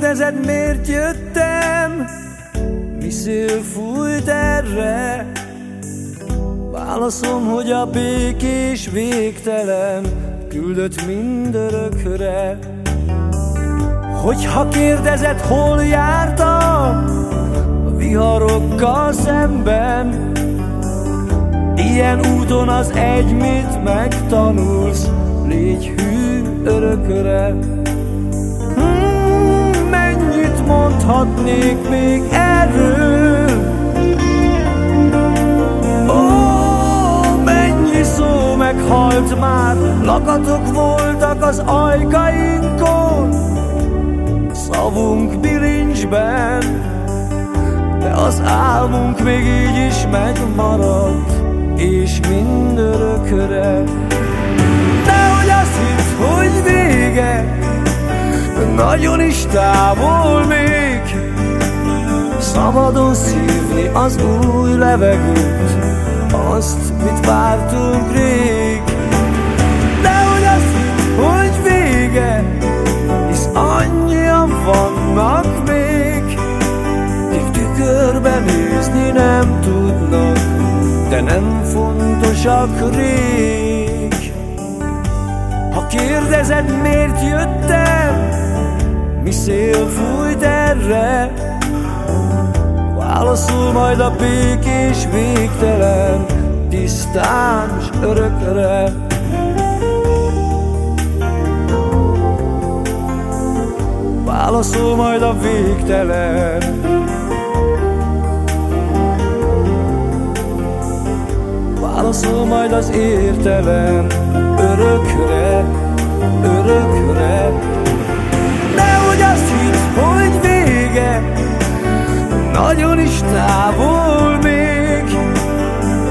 kérdezed, miért jöttem? Mi szél fújt erre? Válaszom, hogy a békés végtelen Küldött mindörökre Hogyha kérdezed, hol jártam A viharokkal szemben Ilyen úton az egy, mit megtanulsz Légy hű örökre Mondhatnék még erről meghalt már, lakatok voltak az ajkainkon, szavunk bilincsben, de az álmunk még így is megmaradt, és mindörökre. Nehogy azt hitt, hogy nagyon is távol még, szabadon szívni az új levegőt, azt, mit vártunk rég. Hogy azt hitt, hogy vége Hisz annyian vannak még. Kik tükörbe nézni nem tudnak De nem fontosak rég. Ha kérdezed, miért jöttem Mi szél fújt erre. Válaszol majd a békés végtelen Tisztán és örökre. Válaszol majd a végtelen. Válaszol majd az értelen Örökre, örökre nagyon is távol még.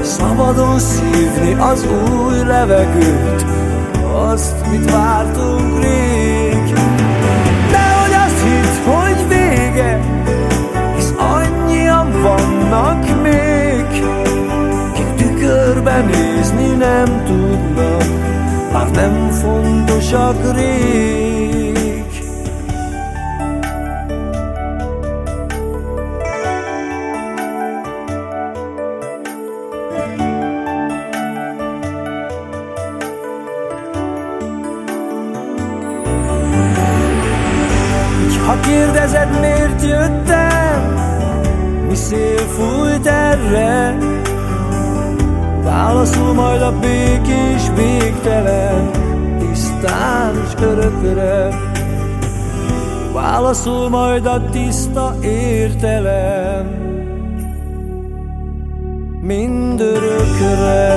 Szabadon szívni az új levegőt Azt, mit vártunk rég. Nehogy azt hitt, hogy vége Hisz annyian vannak még. Kik tükörbe nézni nem tudnak Már nem fontosak rég Ha kérdezed, miért jöttem, mi szél fújt erre, Válaszol majd a békés végtelen, tisztán és örökre. Válaszol majd a tiszta értelem, mindörökre.